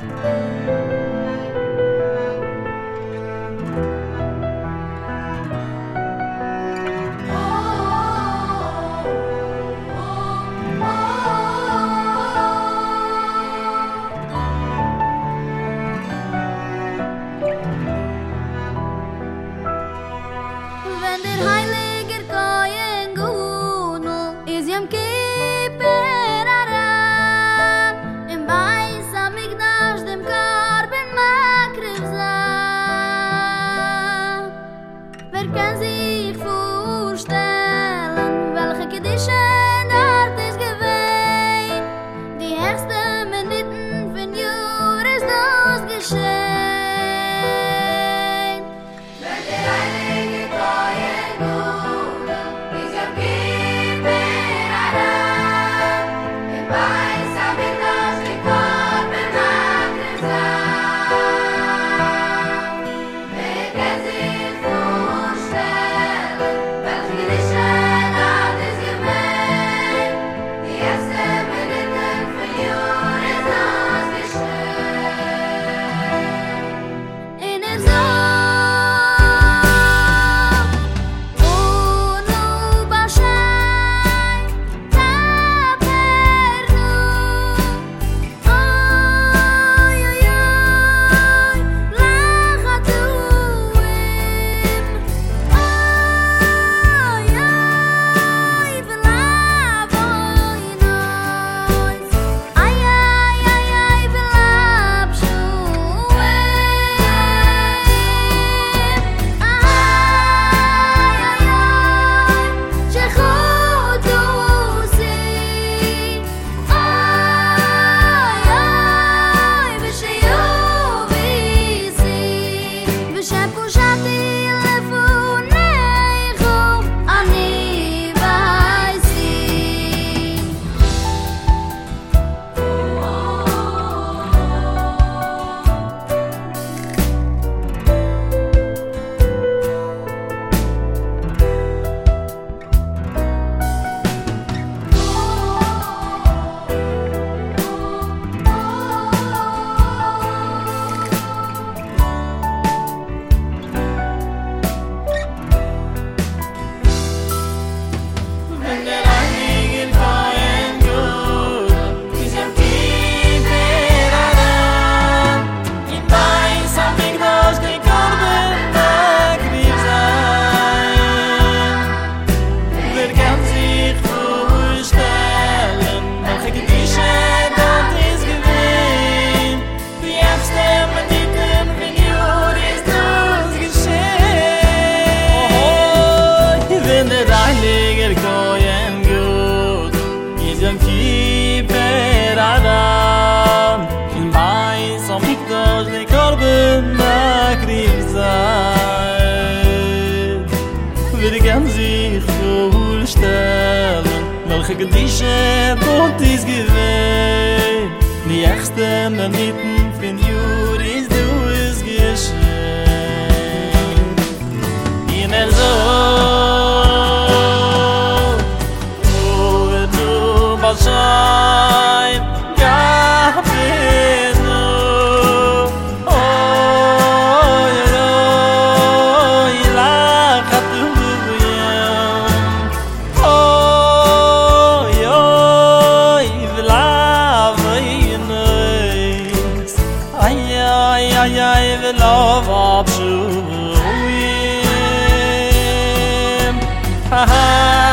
When did kann sich vorstellen. Welche Gedische dort ist gewähnt Die Ächste in der Nippen behind.